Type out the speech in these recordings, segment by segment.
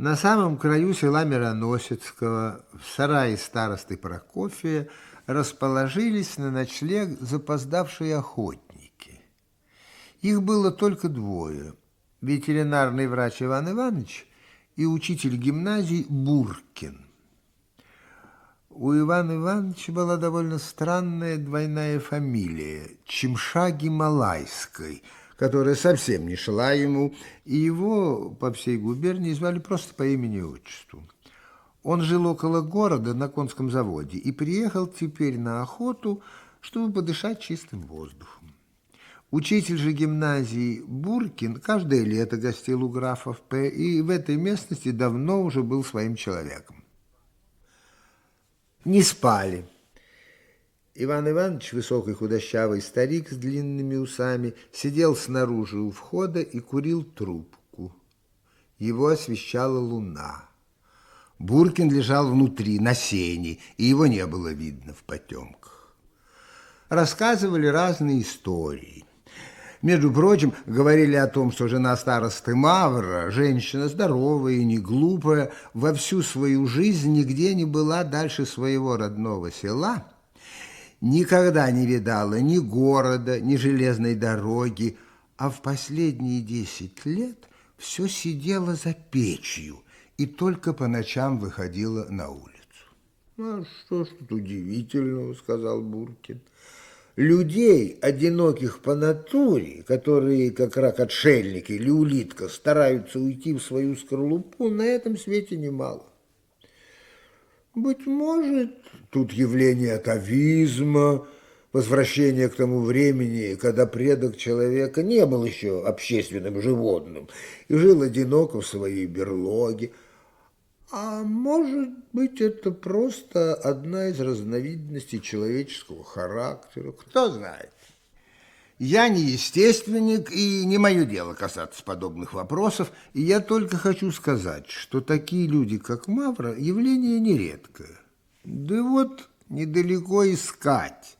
На самом краю села Мироносецкого, в сарае старосты Прокофия, расположились на ночлег запоздавшие охотники. Их было только двое – ветеринарный врач Иван Иванович и учитель гимназии Буркин. У Ивана Ивановича была довольно странная двойная фамилия – Чемша-Гималайской – которая совсем не шла ему, и его по всей губернии звали просто по имени и отчеству. Он жил около города на конском заводе и приехал теперь на охоту, чтобы подышать чистым воздухом. Учитель же гимназии Буркин каждое лето гостил у графов П. и в этой местности давно уже был своим человеком. Не спали. Иван Иванович, высокий худощавый старик с длинными усами, сидел снаружи у входа и курил трубку. Его освещала луна. Буркин лежал внутри, на сене, и его не было видно в потемках. Рассказывали разные истории. Между прочим, говорили о том, что жена старосты Мавра, женщина здоровая и не глупая, во всю свою жизнь нигде не была дальше своего родного села – никогда не видала ни города, ни железной дороги, а в последние десять лет все сидела за печью и только по ночам выходила на улицу. «А что ж тут удивительного?» — сказал Буркин. «Людей, одиноких по натуре, которые, как рак-отшельник или улитка, стараются уйти в свою скорлупу, на этом свете немало. Быть может, тут явление атовизма, возвращение к тому времени, когда предок человека не был еще общественным животным и жил одиноко в своей берлоге. А может быть, это просто одна из разновидностей человеческого характера, кто знает. Я не естественник, и не мое дело касаться подобных вопросов, и я только хочу сказать, что такие люди, как Мавра, явление нередкое. Да вот недалеко искать.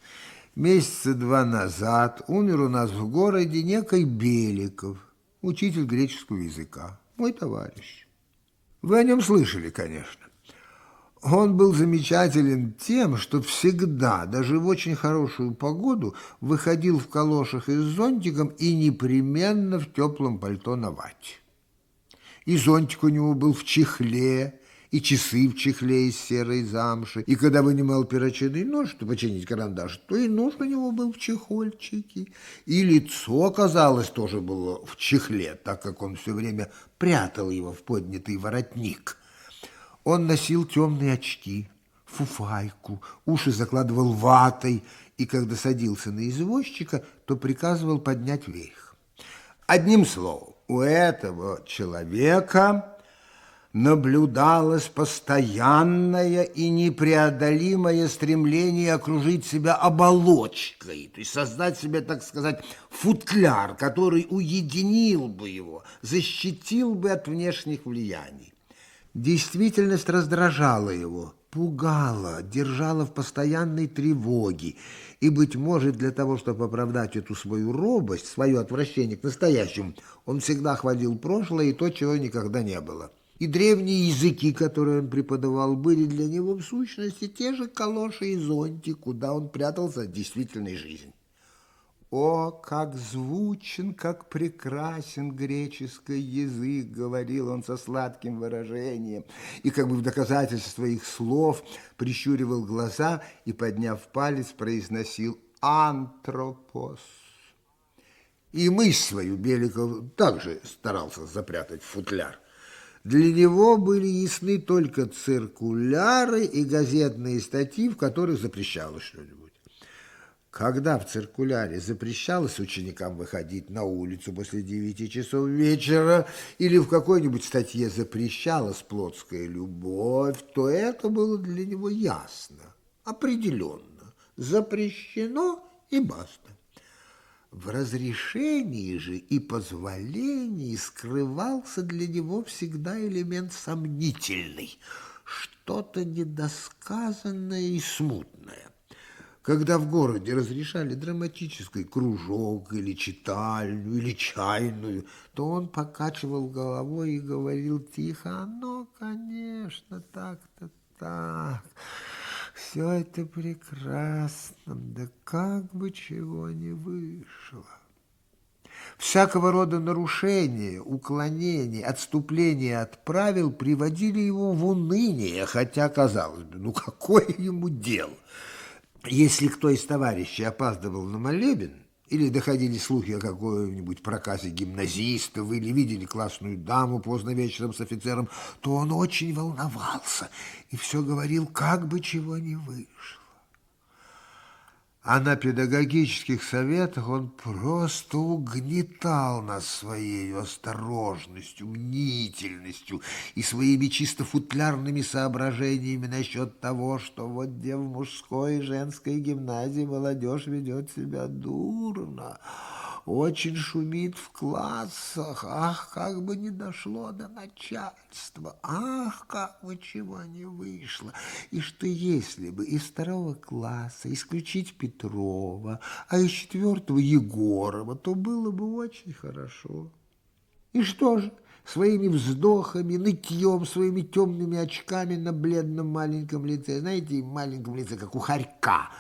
Месяца два назад умер у нас в городе некий Беликов, учитель греческого языка, мой товарищ. Вы о нем слышали, конечно. Он был замечателен тем, что всегда, даже в очень хорошую погоду, выходил в калошах и с зонтиком и непременно в теплом пальто на вате. И зонтик у него был в чехле, и часы в чехле из серой замши, и когда вынимал перочинный нож, чтобы починить карандаш, то и нож у него был в чехольчике, и лицо, казалось, тоже было в чехле, так как он все время прятал его в поднятый воротник – он носил темные очки, фуфайку, уши закладывал ватой, и когда садился на извозчика, то приказывал поднять вверх. Одним словом, у этого человека наблюдалось постоянное и непреодолимое стремление окружить себя оболочкой, то есть создать себе, так сказать, футляр, который уединил бы его, защитил бы от внешних влияний. Действительность раздражала его, пугала, держала в постоянной тревоге. И, быть может, для того, чтобы оправдать эту свою робость, свое отвращение к настоящему, он всегда хвалил прошлое и то, чего никогда не было. И древние языки, которые он преподавал, были для него в сущности те же калоши и зонтик, куда он прятался от действительной жизни. «О, как звучен, как прекрасен греческий язык!» — говорил он со сладким выражением, и как бы в доказательство своих слов прищуривал глаза и, подняв палец, произносил «антропос». И мысль свою Беликов также старался запрятать в футляр. Для него были ясны только циркуляры и газетные статьи, в которых запрещалось что-нибудь. Когда в циркуляре запрещалось ученикам выходить на улицу после девяти часов вечера или в какой-нибудь статье запрещалась плотская любовь, то это было для него ясно, определенно, запрещено и баста. В разрешении же и позволении скрывался для него всегда элемент сомнительный, что-то недосказанное и смутное. Когда в городе разрешали драматический кружок или читальню, или чайную, то он покачивал головой и говорил тихо, «Оно, конечно, так-то так, все это прекрасно, да как бы чего не вышло». Всякого рода нарушения, уклонения, отступления от правил приводили его в уныние, хотя, казалось бы, ну какое ему дело? Если кто из товарищей опаздывал на молебен, или доходили слухи о какой-нибудь проказе гимназистов, или видели классную даму поздно вечером с офицером, то он очень волновался и все говорил, как бы чего не вышло. А на педагогических советах он просто угнетал нас своей осторожностью, мнительностью и своими чисто футлярными соображениями насчет того, что вот где в мужской и женской гимназии молодежь ведет себя дурно очень шумит в классах. Ах, как бы не дошло до начальства. Ах, как бы чего не вышло. И что если бы из второго класса исключить Петрова, а из четвертого Егорова, то было бы очень хорошо. И что же? своими вздохами, нытьем, своими темными очками на бледном маленьком лице, знаете, маленьком лице, как у хорька,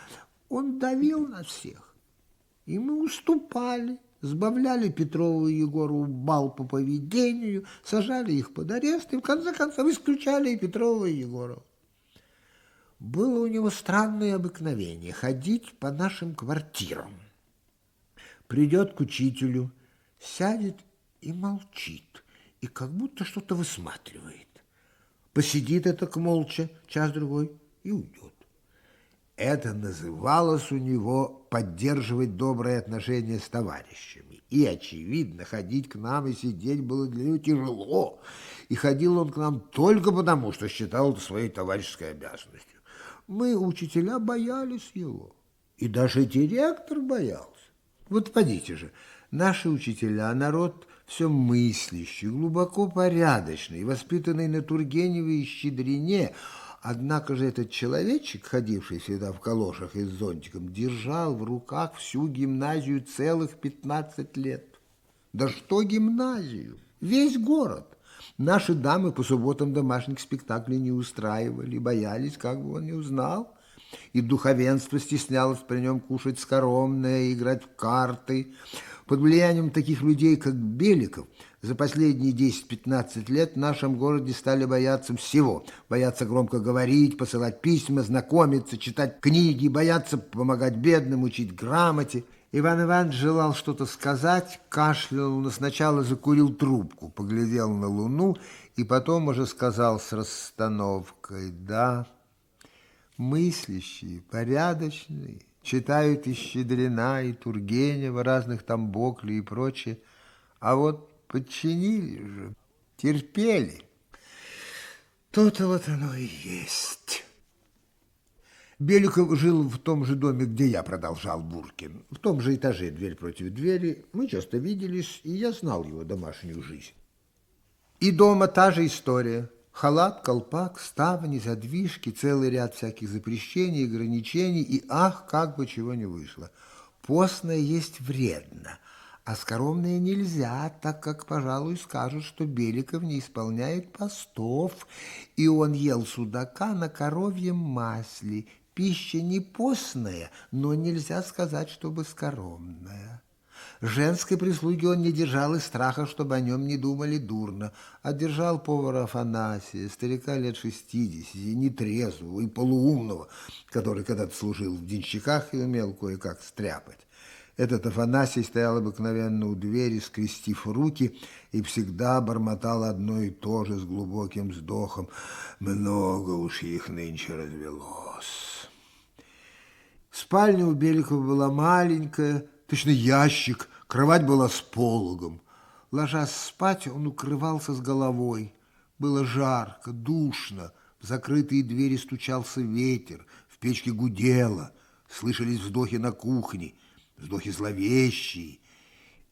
он давил на всех. И мы уступали, сбавляли Петрову и Егору бал по поведению, сажали их под арест и, в конце концов, исключали и Петрова и Егорова. Было у него странное обыкновение ходить по нашим квартирам. Придет к учителю, сядет и молчит, и как будто что-то высматривает. Посидит это молча час-другой и уйдет. Это называлось у него поддерживать добрые отношения с товарищами. И, очевидно, ходить к нам и сидеть было для него тяжело. И ходил он к нам только потому, что считал это своей товарищеской обязанностью. Мы, учителя, боялись его. И даже директор боялся. Вот подите же, наши учителя, народ все мыслящий, глубоко порядочный, воспитанный на Тургеневе и Щедрине – Однако же этот человечек, ходивший всегда в калошах и с зонтиком, держал в руках всю гимназию целых 15 лет. Да что гимназию? Весь город. Наши дамы по субботам домашних спектаклей не устраивали, боялись, как бы он не узнал. И духовенство стеснялось при нем кушать скоромное, играть в карты. Под влиянием таких людей, как Беликов – за последние 10-15 лет в нашем городе стали бояться всего. Бояться громко говорить, посылать письма, знакомиться, читать книги, бояться помогать бедным, учить грамоте. Иван Иванович желал что-то сказать, кашлял, но сначала закурил трубку, поглядел на луну и потом уже сказал с расстановкой «Да, мыслящие, порядочные, читают и Щедрина, и Тургенева, разных там Бокли и прочее, а вот подчинили же, терпели. То-то вот оно и есть. Беликов жил в том же доме, где я продолжал Буркин, в том же этаже, дверь против двери. Мы часто виделись, и я знал его домашнюю жизнь. И дома та же история. Халат, колпак, ставни, задвижки, целый ряд всяких запрещений, ограничений, и ах, как бы чего не вышло. Постное есть вредно – а скоромное нельзя, так как, пожалуй, скажут, что Беликов не исполняет постов, и он ел судака на коровьем масле. Пища не постная, но нельзя сказать, чтобы скоромная. Женской прислуги он не держал из страха, чтобы о нем не думали дурно, а держал повара Афанасия, старика лет шестидесяти, нетрезвого и полуумного, который когда-то служил в денщиках и умел кое-как стряпать. Этот Афанасий стоял обыкновенно у двери, скрестив руки, и всегда бормотал одно и то же с глубоким вздохом. Много уж их нынче развелось. Спальня у Беликова была маленькая, точно ящик, кровать была с пологом. Ложась спать, он укрывался с головой. Было жарко, душно, в закрытые двери стучался ветер, в печке гудело, слышались вздохи на кухне – вздохи зловещие,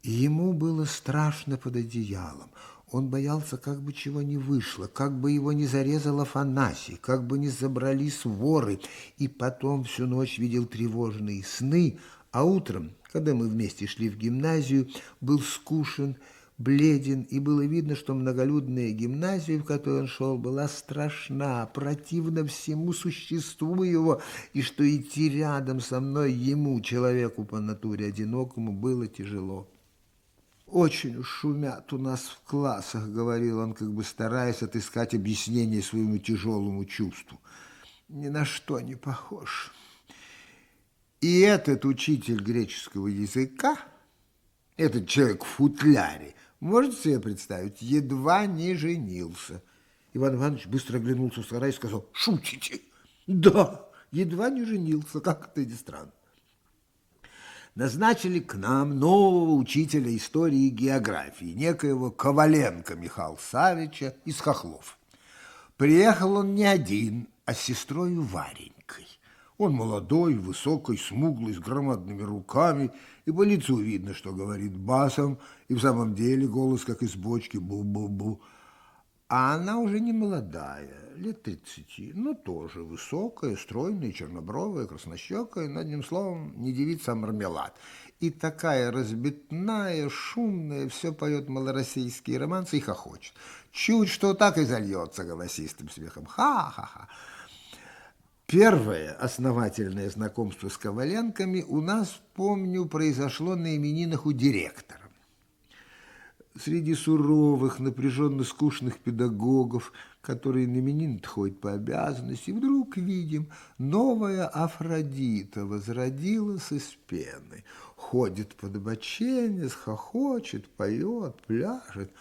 и ему было страшно под одеялом. Он боялся, как бы чего не вышло, как бы его не зарезал Афанасий, как бы не забрались воры. И потом всю ночь видел тревожные сны, а утром, когда мы вместе шли в гимназию, был скушен, бледен, и было видно, что многолюдная гимназия, в которой он шел, была страшна, противна всему существу его, и что идти рядом со мной ему, человеку по натуре одинокому, было тяжело. «Очень шумят у нас в классах», — говорил он, как бы стараясь отыскать объяснение своему тяжелому чувству. «Ни на что не похож». И этот учитель греческого языка, этот человек в футляре, можете себе представить, едва не женился. Иван Иванович быстро оглянулся в сарай и сказал, «Шутите?» «Да, едва не женился, как это не странно» назначили к нам нового учителя истории и географии, некоего Коваленко Михаила Савича из Хохлов. Приехал он не один, а с сестрой Варенькой. Он молодой, высокий, смуглый, с громадными руками, и по лицу видно, что говорит басом, и в самом деле голос, как из бочки, бу-бу-бу. А она уже не молодая, лет тридцати, но тоже высокая, стройная, чернобровая, краснощекая, над одним словом, не девица, а мармелад. И такая разбитная, шумная, все поет малороссийские романсы и хохочет. Чуть что так и зальется голосистым смехом. Ха-ха-ха. Первое основательное знакомство с Коваленками у нас, помню, произошло на именинах у директора среди суровых, напряженно скучных педагогов, которые на именин ходят по обязанности, вдруг видим, новая Афродита возродилась из пены, ходит под боченец, хохочет, поет, пляжет.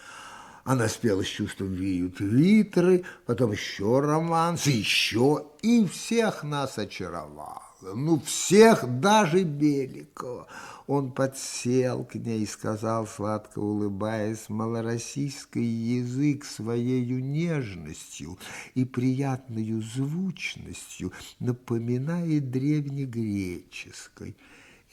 Она спела с чувством «Виют витры», потом еще романс, еще, и всех нас очаровала. Ну, всех, даже Беликова. Он подсел к ней и сказал, сладко улыбаясь, малороссийский язык своею нежностью и приятною звучностью напоминает древнегреческой.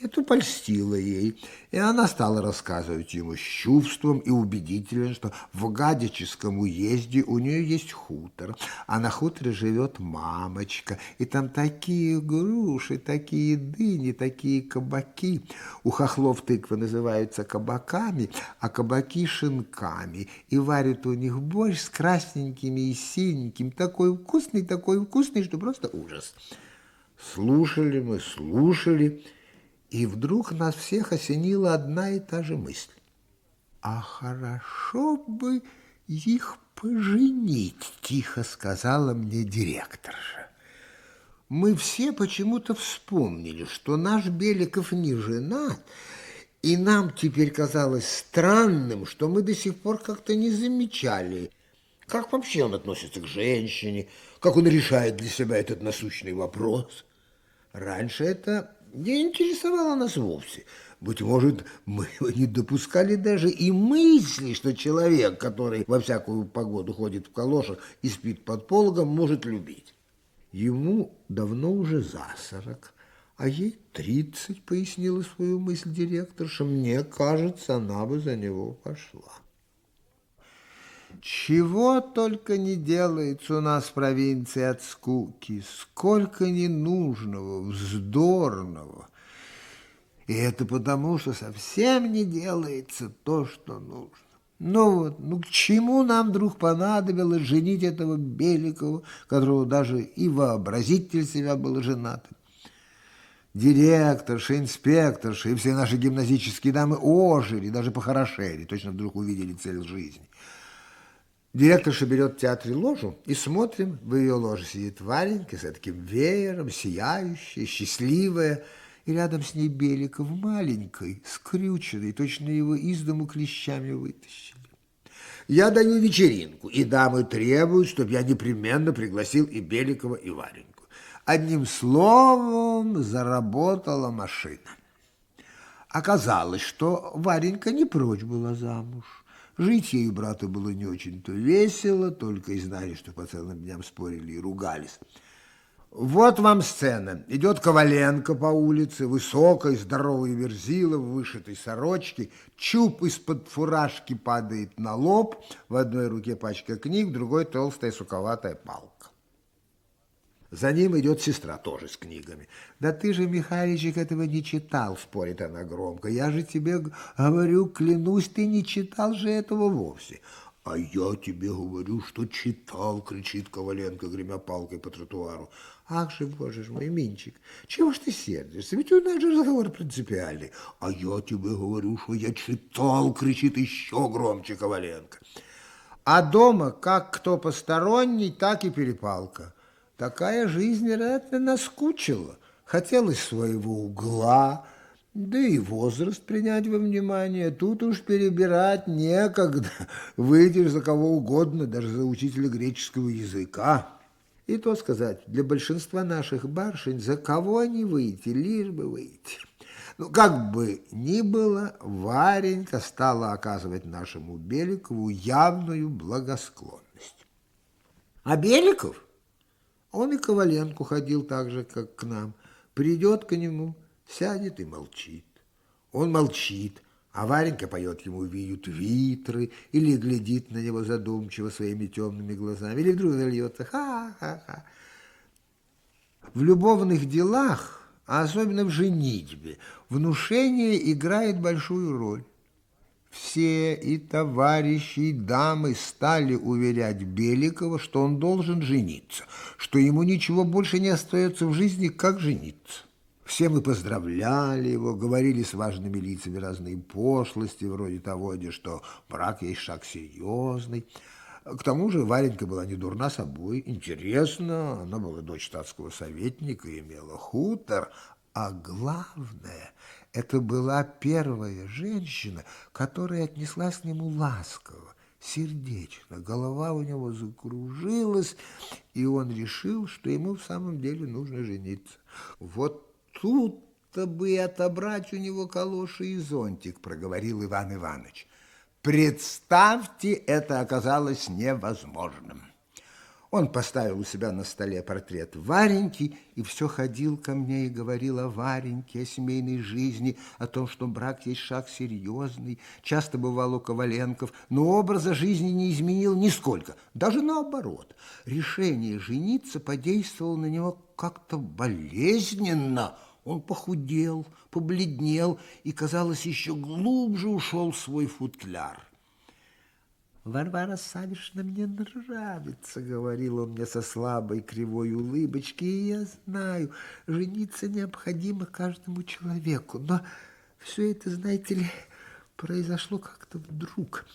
Это польстило ей, и она стала рассказывать ему с чувством и убедительно, что в Гадическом уезде у нее есть хутор, а на хуторе живет мамочка, и там такие груши, такие дыни, такие кабаки. У хохлов тыквы называются кабаками, а кабаки – шинками, и варят у них борщ с красненькими и синеньким, такой вкусный, такой вкусный, что просто ужас. Слушали мы, слушали – и вдруг нас всех осенила одна и та же мысль. «А хорошо бы их поженить», – тихо сказала мне директорша. Мы все почему-то вспомнили, что наш Беликов не женат, и нам теперь казалось странным, что мы до сих пор как-то не замечали, как вообще он относится к женщине, как он решает для себя этот насущный вопрос. Раньше это не интересовало нас вовсе. Быть может, мы не допускали даже и мысли, что человек, который во всякую погоду ходит в калошах и спит под пологом, может любить. Ему давно уже за сорок, а ей тридцать, пояснила свою мысль директорша. Мне кажется, она бы за него пошла. Чего только не делается у нас в провинции от скуки, сколько ненужного, вздорного. И это потому, что совсем не делается то, что нужно. Ну вот, ну к чему нам вдруг понадобилось женить этого Беликова, которого даже и вообразитель себя был женатым? Директорша, инспекторша и все наши гимназические дамы ожили, даже похорошели, точно вдруг увидели цель жизни. Директорша берет в театре ложу, и смотрим, в ее ложе сидит Варенька с таким веером, сияющая, счастливая, и рядом с ней Беликов маленькой, скрюченный, точно его из дому клещами вытащили. Я даю вечеринку, и дамы требуют, чтобы я непременно пригласил и Беликова, и Вареньку. Одним словом, заработала машина. Оказалось, что Варенька не прочь была замуж. Жить ей брату было не очень-то весело, только и знали, что по целым дням спорили и ругались. Вот вам сцена. Идет Коваленко по улице, высокой, здоровый верзила в вышитой сорочке, чуб из-под фуражки падает на лоб, в одной руке пачка книг, в другой толстая суковатая палка. За ним идет сестра тоже с книгами. «Да ты же, Михайличик, этого не читал», — спорит она громко. «Я же тебе говорю, клянусь, ты не читал же этого вовсе». «А я тебе говорю, что читал», — кричит Коваленко, гремя палкой по тротуару. «Ах же, боже ж мой, Минчик, чего ж ты сердишься? Ведь у нас же разговор принципиальный». «А я тебе говорю, что я читал», — кричит еще громче Коваленко. А дома как кто посторонний, так и перепалка. Такая жизнь, вероятно, наскучила. Хотелось своего угла, да и возраст принять во внимание. Тут уж перебирать некогда. Выйдешь за кого угодно, даже за учителя греческого языка. И то сказать, для большинства наших барышень за кого не выйти, лишь бы выйти. Ну, как бы ни было, Варенька стала оказывать нашему Беликову явную благосклонность. А Беликов он и Коваленку ходил так же, как к нам. Придет к нему, сядет и молчит. Он молчит, а Варенька поет ему «Виют витры» или глядит на него задумчиво своими темными глазами, или вдруг зальется «ха-ха-ха». В любовных делах, а особенно в женитьбе, внушение играет большую роль. Все и товарищи, и дамы стали уверять Беликова, что он должен жениться, что ему ничего больше не остается в жизни, как жениться. Все мы поздравляли его, говорили с важными лицами разные пошлости, вроде того, что брак есть шаг серьезный. К тому же Варенька была не дурна собой, интересно, она была дочь статского советника, имела хутор, а главное, это была первая женщина, которая отнеслась к нему ласково, сердечно. Голова у него закружилась, и он решил, что ему в самом деле нужно жениться. Вот тут-то бы и отобрать у него калоши и зонтик, проговорил Иван Иванович. Представьте, это оказалось невозможным. Он поставил у себя на столе портрет Вареньки и все ходил ко мне и говорил о Вареньке, о семейной жизни, о том, что брак есть шаг серьезный. Часто бывал у Коваленков, но образа жизни не изменил нисколько, даже наоборот. Решение жениться подействовало на него как-то болезненно. Он похудел, побледнел и, казалось, еще глубже ушел в свой футляр. «Варвара Савишна мне нравится», — говорил он мне со слабой кривой улыбочкой, «и я знаю, жениться необходимо каждому человеку, но все это, знаете ли, произошло как-то вдруг.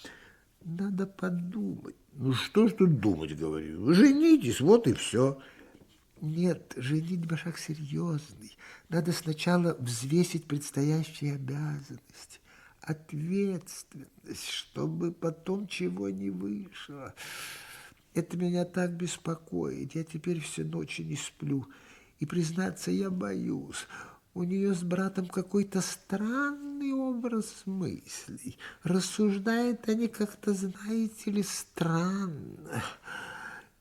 Надо подумать». «Ну что ж тут думать, — говорю, — женитесь, вот и все». Нет, женитьба шаг серьезный. Надо сначала взвесить предстоящие обязанности ответственность, чтобы потом чего не вышло. Это меня так беспокоит. Я теперь все ночи не сплю. И, признаться, я боюсь. У нее с братом какой-то странный образ мыслей. Рассуждают они как-то, знаете ли, странно.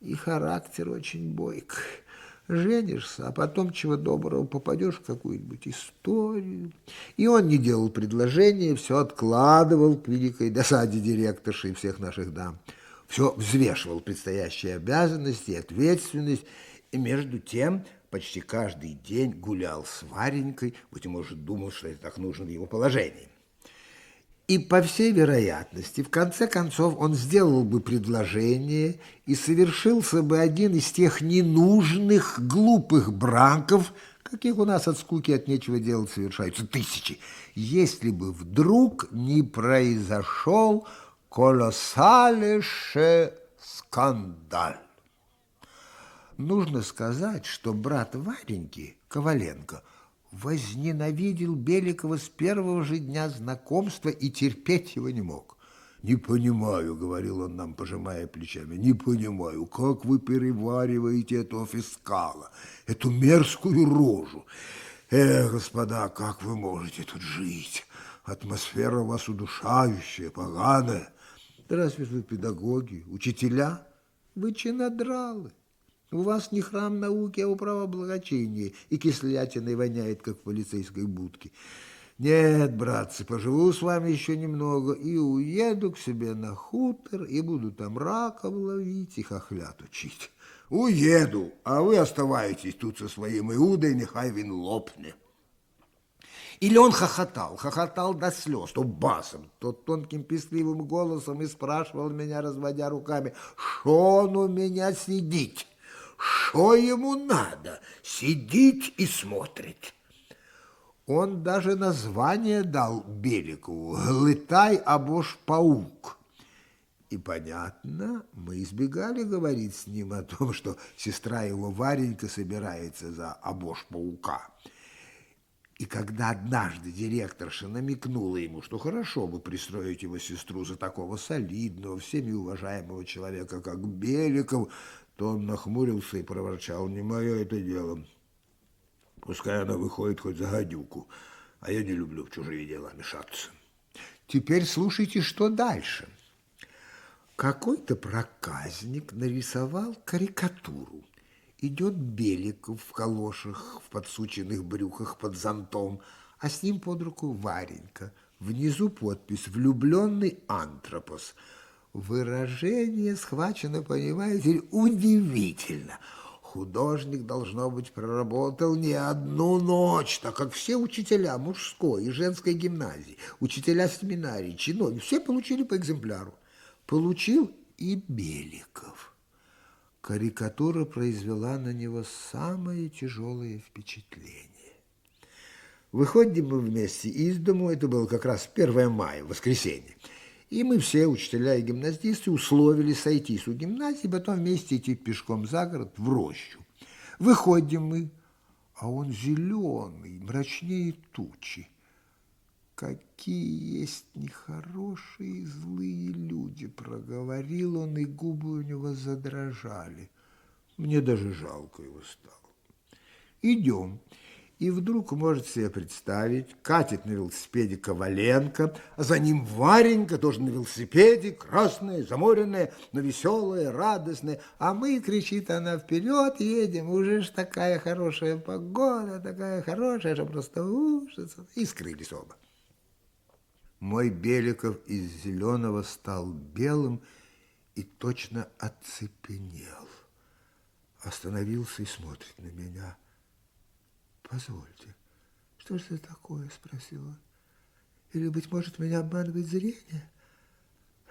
И характер очень бойкий женишься, а потом чего доброго попадешь в какую-нибудь историю. И он не делал предложения, все откладывал к великой досаде директорши и всех наших дам. Все взвешивал предстоящие обязанности и ответственность, и между тем почти каждый день гулял с Варенькой, быть может, думал, что это так нужно в его положении. И, по всей вероятности, в конце концов он сделал бы предложение и совершился бы один из тех ненужных, глупых браков, каких у нас от скуки от нечего делать совершаются тысячи, если бы вдруг не произошел колоссальнейший скандал. Нужно сказать, что брат Вареньки, Коваленко, возненавидел Беликова с первого же дня знакомства и терпеть его не мог. «Не понимаю», — говорил он нам, пожимая плечами, «не понимаю, как вы перевариваете этого фискала, эту мерзкую рожу. Эх, господа, как вы можете тут жить? Атмосфера у вас удушающая, поганая. Да разве вы педагоги, учителя? Вы чинодралы. У вас не храм науки, а управа благочиния, и кислятиной воняет, как в полицейской будке. Нет, братцы, поживу с вами еще немного и уеду к себе на хутор, и буду там раков ловить и хохлят учить. Уеду, а вы оставайтесь тут со своим Иудой, нехай він лопне. Или он хохотал, хохотал до слез, то басом, то тонким песливым голосом и спрашивал меня, разводя руками, что он у меня сидит, что ему надо, сидит и смотрит. Он даже название дал Беликову «Глытай абош паук». И, понятно, мы избегали говорить с ним о том, что сестра его Варенька собирается за абош паука. И когда однажды директорша намекнула ему, что хорошо бы пристроить его сестру за такого солидного, всеми уважаемого человека, как Беликов, то он нахмурился и проворчал, не мое это дело. Пускай она выходит хоть за гадюку, а я не люблю в чужие дела мешаться. Теперь слушайте, что дальше. Какой-то проказник нарисовал карикатуру. Идет Беликов в калошах, в подсученных брюках под зонтом, а с ним под руку Варенька. Внизу подпись «Влюбленный антропос». Выражение схвачено, понимаете, удивительно – Художник, должно быть, проработал не одну ночь, так как все учителя мужской и женской гимназии, учителя семинарии, чиновники, все получили по экземпляру. Получил и Беликов. Карикатура произвела на него самое тяжелое впечатление. Выходим мы вместе из дому, это было как раз 1 мая, воскресенье. И мы все, учителя и гимназисты, условились сойтись у гимназии, потом вместе идти пешком за город в рощу. Выходим мы, а он зеленый, мрачнее тучи. Какие есть нехорошие злые люди, проговорил он, и губы у него задрожали. Мне даже жалко его стало. Идем. И вдруг, может себе представить, катит на велосипеде Коваленко, а за ним Варенька тоже на велосипеде, красная, заморенная, но веселая, радостная. А мы, кричит она, вперед едем, уже ж такая хорошая погода, такая хорошая, что просто ужас. И скрылись оба. Мой Беликов из зеленого стал белым и точно оцепенел. Остановился и смотрит на меня – Позвольте, что же это такое, спросил он. Или, быть может, меня обманывает зрение?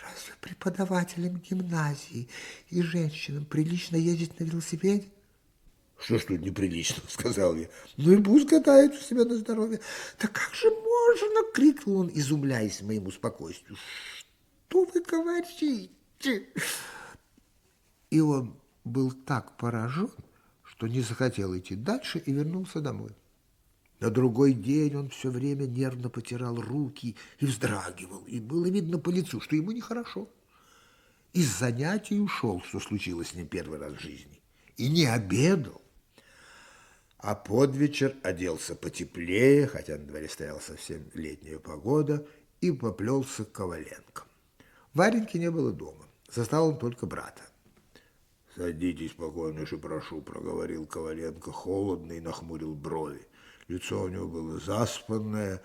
Разве преподавателям гимназии и женщинам прилично ездить на велосипеде? Что ж тут неприлично, сказал я. Ну и пусть катаются себя на здоровье. Да как же можно, крикнул он, изумляясь моему спокойствию. Что вы говорите? И он был так поражен, что не захотел идти дальше и вернулся домой. На другой день он все время нервно потирал руки и вздрагивал, и было видно по лицу, что ему нехорошо. Из занятий ушел, что случилось ним первый раз в жизни, и не обедал. А под вечер оделся потеплее, хотя на дворе стояла совсем летняя погода, и поплелся к Коваленко. Вареньки не было дома, застал он только брата. «Садитесь, покойнейше, прошу», — проговорил Коваленко холодно и нахмурил брови. Лицо у него было заспанное,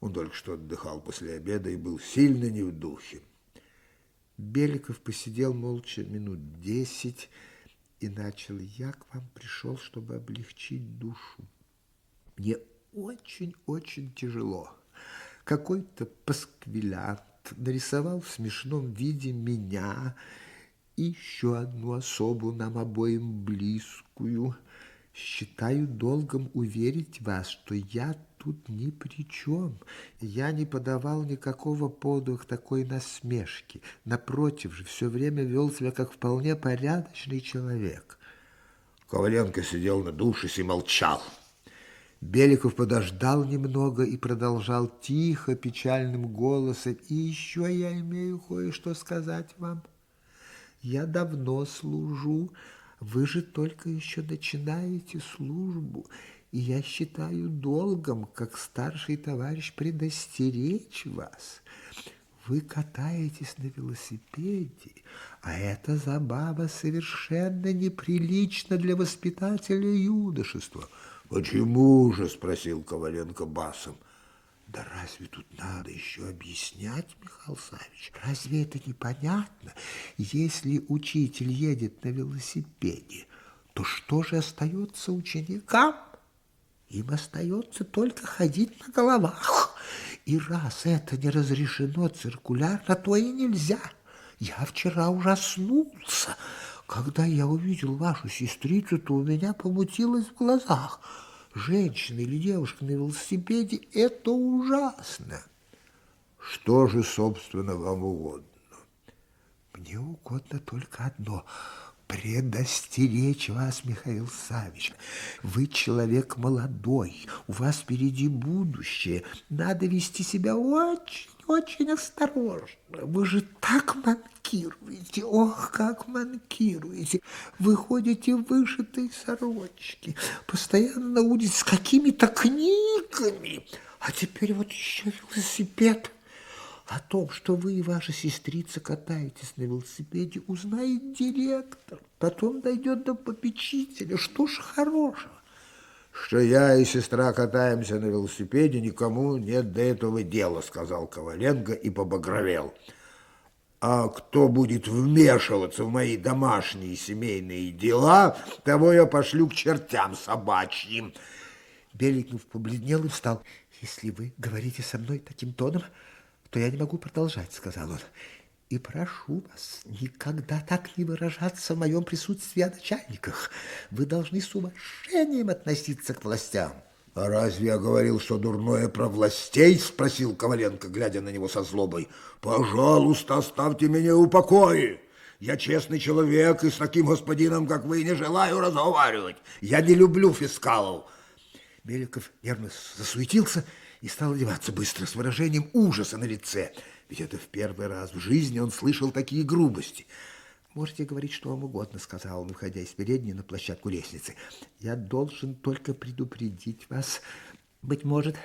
он только что отдыхал после обеда и был сильно не в духе. Беликов посидел молча минут десять и начал. «Я к вам пришел, чтобы облегчить душу. Мне очень-очень тяжело. Какой-то пасквилянт нарисовал в смешном виде меня еще одну особу нам обоим близкую. Считаю долгом уверить вас, что я тут ни при чем. Я не подавал никакого к такой насмешке. Напротив же, все время вел себя как вполне порядочный человек. Коваленко сидел на душе и молчал. Беликов подождал немного и продолжал тихо, печальным голосом. «И еще я имею кое-что сказать вам. Я давно служу, вы же только еще начинаете службу, и я считаю долгом, как старший товарищ, предостеречь вас. Вы катаетесь на велосипеде, а эта забава совершенно неприлична для воспитателя юношества. «Почему же?» – спросил Коваленко басом. Да разве тут надо еще объяснять, Михаил Савич? Разве это непонятно? Если учитель едет на велосипеде, то что же остается ученикам? Им остается только ходить на головах. И раз это не разрешено циркулярно, то и нельзя. Я вчера ужаснулся. Когда я увидел вашу сестрицу, то у меня помутилось в глазах. Женщина или девушка на велосипеде – это ужасно. Что же, собственно, вам угодно? Мне угодно только одно – предостеречь вас, Михаил Савич. Вы человек молодой, у вас впереди будущее. Надо вести себя очень-очень осторожно. Вы же так манкируете, ох, как манкируете. Вы ходите в вышитой сорочке, постоянно на улице с какими-то книгами. А теперь вот еще велосипед – о том, что вы и ваша сестрица катаетесь на велосипеде, узнает директор. Потом дойдет до попечителя. Что ж хорошего? Что я и сестра катаемся на велосипеде, никому нет до этого дела, сказал Коваленко и побагровел. А кто будет вмешиваться в мои домашние семейные дела, того я пошлю к чертям собачьим. Беликов побледнел и встал. Если вы говорите со мной таким тоном, то я не могу продолжать, сказал он. И прошу вас никогда так не выражаться в моем присутствии о начальниках. Вы должны с уважением относиться к властям. «А разве я говорил, что дурное про властей?» – спросил Коваленко, глядя на него со злобой. «Пожалуйста, оставьте меня в покое. Я честный человек, и с таким господином, как вы, не желаю разговаривать. Я не люблю фискалов». Беликов нервно засуетился и стал одеваться быстро, с выражением ужаса на лице. Ведь это в первый раз в жизни он слышал такие грубости. «Можете говорить что вам угодно», — сказал он, выходя из передней на площадку лестницы. «Я должен только предупредить вас. Быть может,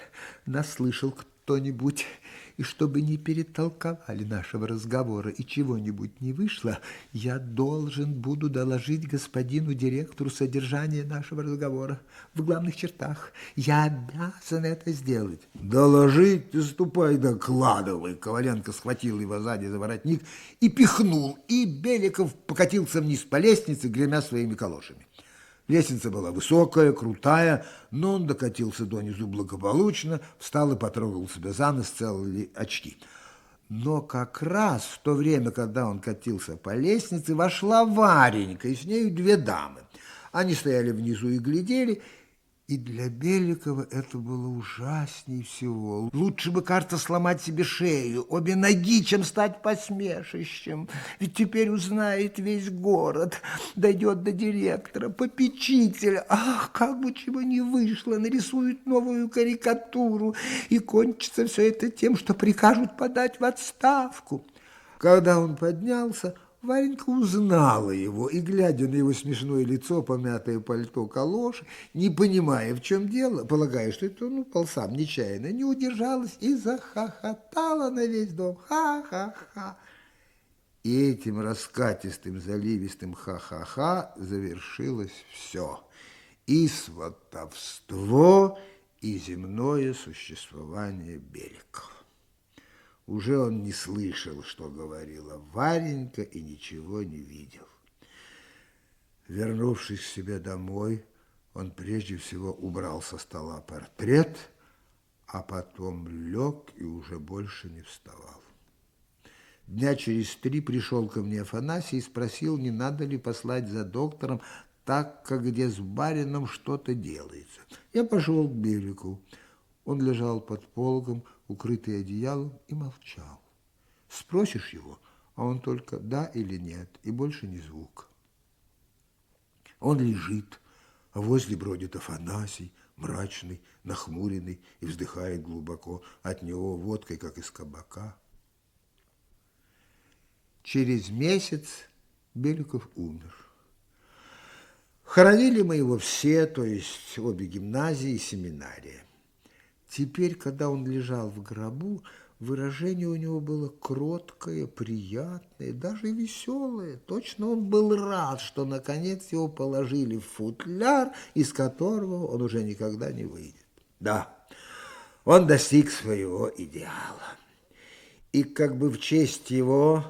наслышал кто-нибудь и чтобы не перетолковали нашего разговора и чего-нибудь не вышло, я должен буду доложить господину директору содержание нашего разговора в главных чертах. Я обязан это сделать. Доложить? Ты ступай докладывай. Коваленко схватил его сзади за воротник и пихнул, и Беликов покатился вниз по лестнице, гремя своими калошами. Лестница была высокая, крутая, но он докатился донизу благополучно, встал и потрогал себя за нос, целы ли очки. Но как раз в то время, когда он катился по лестнице, вошла Варенька, и с нею две дамы. Они стояли внизу и глядели, и для Беликова это было ужаснее всего. Лучше бы, кажется, сломать себе шею, обе ноги, чем стать посмешищем. Ведь теперь узнает весь город, дойдет до директора, попечителя. Ах, как бы чего не вышло, нарисуют новую карикатуру, и кончится все это тем, что прикажут подать в отставку. Когда он поднялся, Варенька узнала его и, глядя на его смешное лицо, помятое пальто калош, не понимая, в чем дело, полагая, что это ну, полсам нечаянно, не удержалась и захохотала на весь дом. Ха-ха-ха. И этим раскатистым, заливистым ха-ха-ха завершилось все. И сватовство, и земное существование Беликова. Уже он не слышал, что говорила Варенька, и ничего не видел. Вернувшись к себе домой, он прежде всего убрал со стола портрет, а потом лег и уже больше не вставал. Дня через три пришел ко мне Афанасий и спросил, не надо ли послать за доктором, так как где с барином что-то делается. Я пошел к Белику. Он лежал под пологом, укрытый одеялом, и молчал. Спросишь его, а он только «да» или «нет», и больше ни звук. Он лежит, а возле бродит Афанасий, мрачный, нахмуренный, и вздыхает глубоко от него водкой, как из кабака. Через месяц Беликов умер. Хоронили мы его все, то есть обе гимназии и семинария. Теперь, когда он лежал в гробу, Выражение у него было кроткое, приятное, даже веселое. Точно он был рад, что наконец его положили в футляр, из которого он уже никогда не выйдет. Да, он достиг своего идеала. И как бы в честь его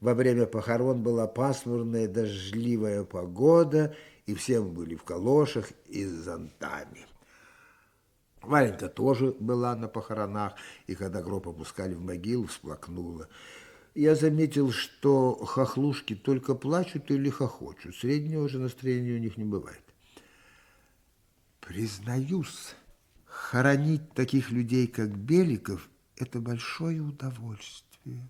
во время похорон была пасмурная дождливая погода, и все мы были в калошах и с зонтами. Валенька тоже была на похоронах, и когда гроб опускали в могилу, всплакнула. Я заметил, что хохлушки только плачут или хохочут. Среднего же настроения у них не бывает. Признаюсь, хоронить таких людей, как Беликов, это большое удовольствие.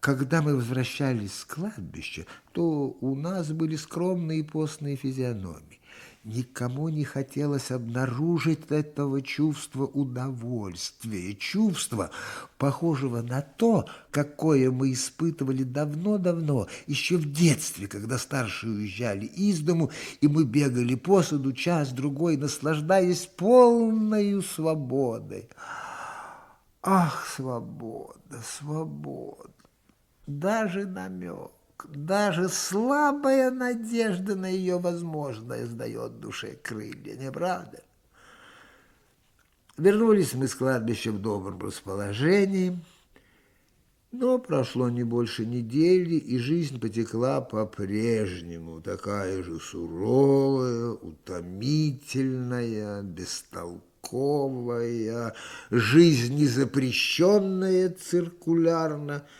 Когда мы возвращались с кладбища, то у нас были скромные и постные физиономии. Никому не хотелось обнаружить этого чувства удовольствия, чувства, похожего на то, какое мы испытывали давно-давно, еще в детстве, когда старшие уезжали из дому, и мы бегали по саду час-другой, наслаждаясь полной свободой. Ах, свобода, свобода! Даже намек даже слабая надежда на ее возможное сдает душе крылья, не правда? Вернулись мы с кладбища в добром расположении, но прошло не больше недели, и жизнь потекла по-прежнему, такая же суровая, утомительная, бестолковая, жизнь незапрещенная циркулярно –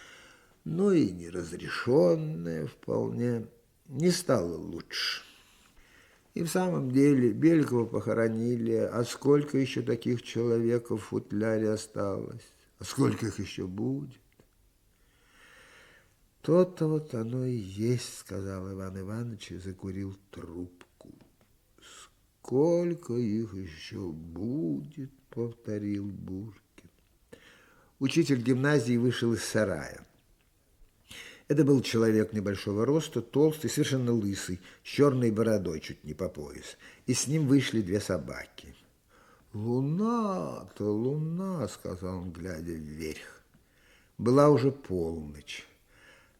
но и неразрешенное вполне не стало лучше. И в самом деле Белькова похоронили, а сколько еще таких человеков в футляре осталось, а сколько их еще будет? То-то вот оно и есть, сказал Иван Иванович и закурил трубку. Сколько их еще будет, повторил Буркин. Учитель гимназии вышел из сарая. Это был человек небольшого роста, толстый, совершенно лысый, с черной бородой чуть не по пояс. И с ним вышли две собаки. «Луна-то, луна!» — сказал он, глядя вверх. Была уже полночь.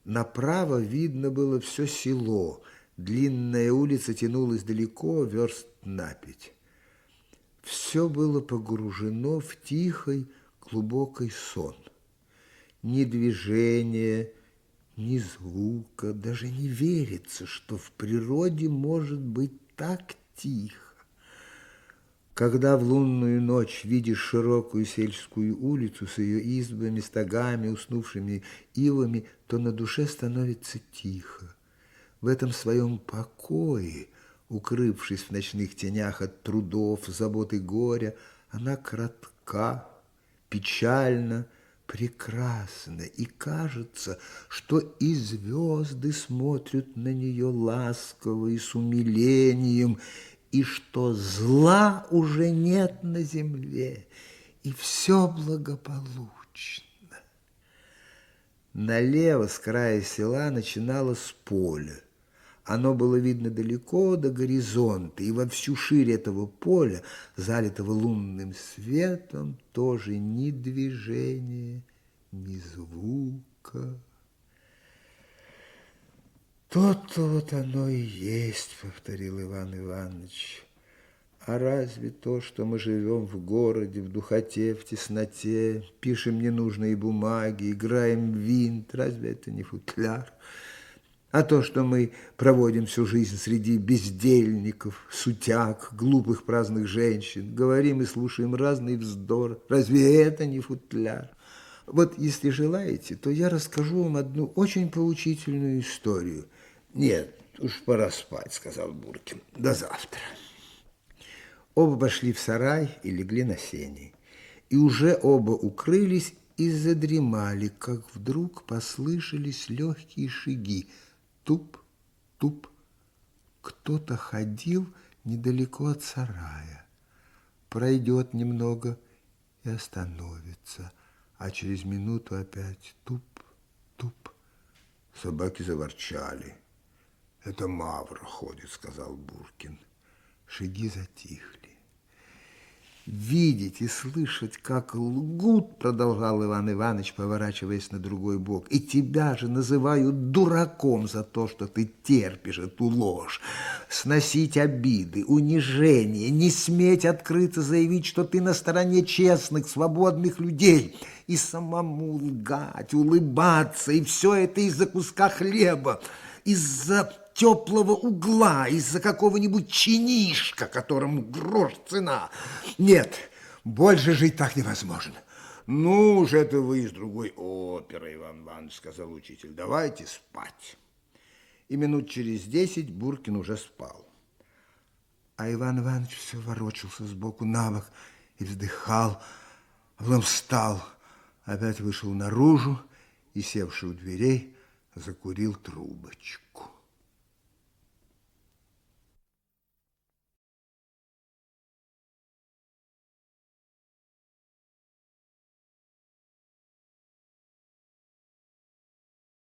Направо видно было все село. Длинная улица тянулась далеко, верст на пять. Все было погружено в тихий, глубокий сон. Ни движения, ни звука, даже не верится, что в природе может быть так тихо. Когда в лунную ночь видишь широкую сельскую улицу с ее избами, стогами, уснувшими ивами, то на душе становится тихо. В этом своем покое, укрывшись в ночных тенях от трудов, забот и горя, она кратка, печальна, прекрасна, и кажется, что и звезды смотрят на нее ласково и с умилением, и что зла уже нет на земле, и все благополучно. Налево с края села начиналось поле. Оно было видно далеко до горизонта, и во всю ширь этого поля, залитого лунным светом, тоже ни движения, ни звука. То-то вот оно и есть, повторил Иван Иванович. А разве то, что мы живем в городе, в духоте, в тесноте, пишем ненужные бумаги, играем в винт, разве это не футляр? А то, что мы проводим всю жизнь среди бездельников, сутяг, глупых праздных женщин, говорим и слушаем разный вздор, разве это не футляр? Вот если желаете, то я расскажу вам одну очень поучительную историю. Нет, уж пора спать, сказал Буркин. До завтра. Оба пошли в сарай и легли на сене. И уже оба укрылись и задремали, как вдруг послышались легкие шаги – туп-туп. Кто-то ходил недалеко от сарая. Пройдет немного и остановится, а через минуту опять туп-туп. Собаки заворчали. «Это Мавра ходит», — сказал Буркин. Шаги затихли. Видеть и слышать, как лгут, продолжал Иван Иванович, поворачиваясь на другой бок, и тебя же называют дураком за то, что ты терпишь эту ложь, сносить обиды, унижение, не сметь открыто заявить, что ты на стороне честных, свободных людей, и самому лгать, улыбаться, и все это из-за куска хлеба, из-за теплого угла, из-за какого-нибудь чинишка, которому грош цена. Нет, больше жить так невозможно. Ну уж это вы из другой оперы, Иван Иванович, сказал учитель. Давайте спать. И минут через десять Буркин уже спал. А Иван Иванович все ворочался сбоку на бок и вздыхал, потом встал, опять вышел наружу и, севший у дверей, закурил трубочку.